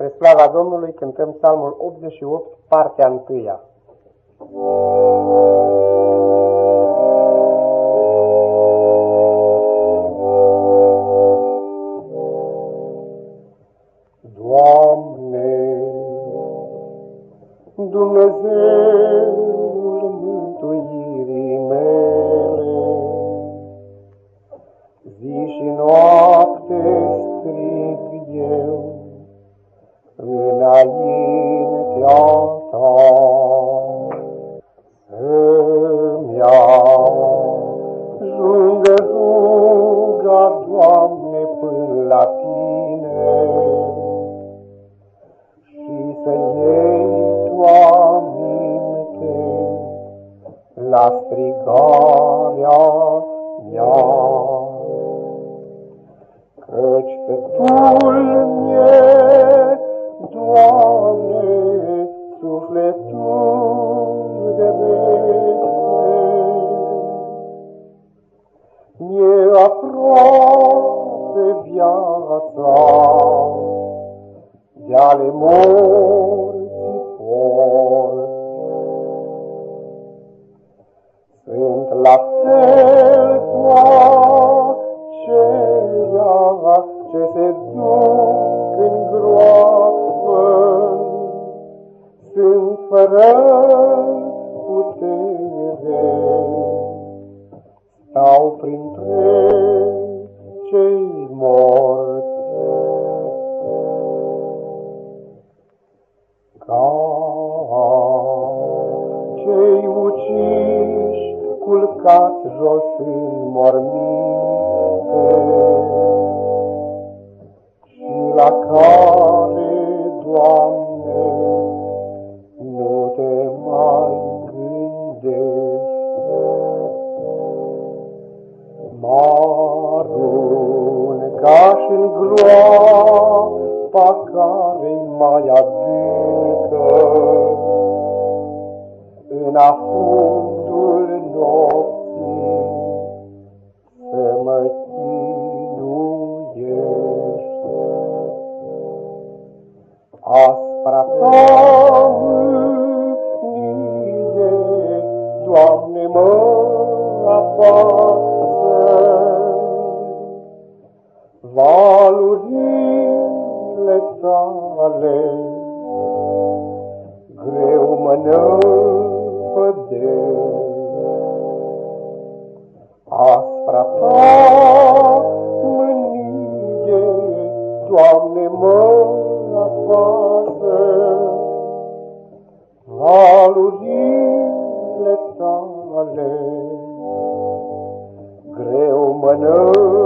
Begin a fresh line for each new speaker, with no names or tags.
Spre slava Domnului cântăm psalmul 88, partea întâia. Doamne, Dumnezeul mântuirii mele, zi și noapte strig eu, înaintea ta. Să-mi ajungă ruga, Doamne, până la Tine și să iei Tu aminte la strigarea Doamne, sufletul de vede, mi-e aproape viața, de ale morții porți. Sunt la fel cu aceia ce se duc fără putere, stau printre cei morți. Ca cei uciși culcați jos în morminte Mă și în groapa care-i mai adâncă, în afundul nopții să mă chinuiești. Aspra ta tale greu mă năpădesc. Aspra ta mânie, Doamne, mă apasă, valurile tale greu mă năpădesc.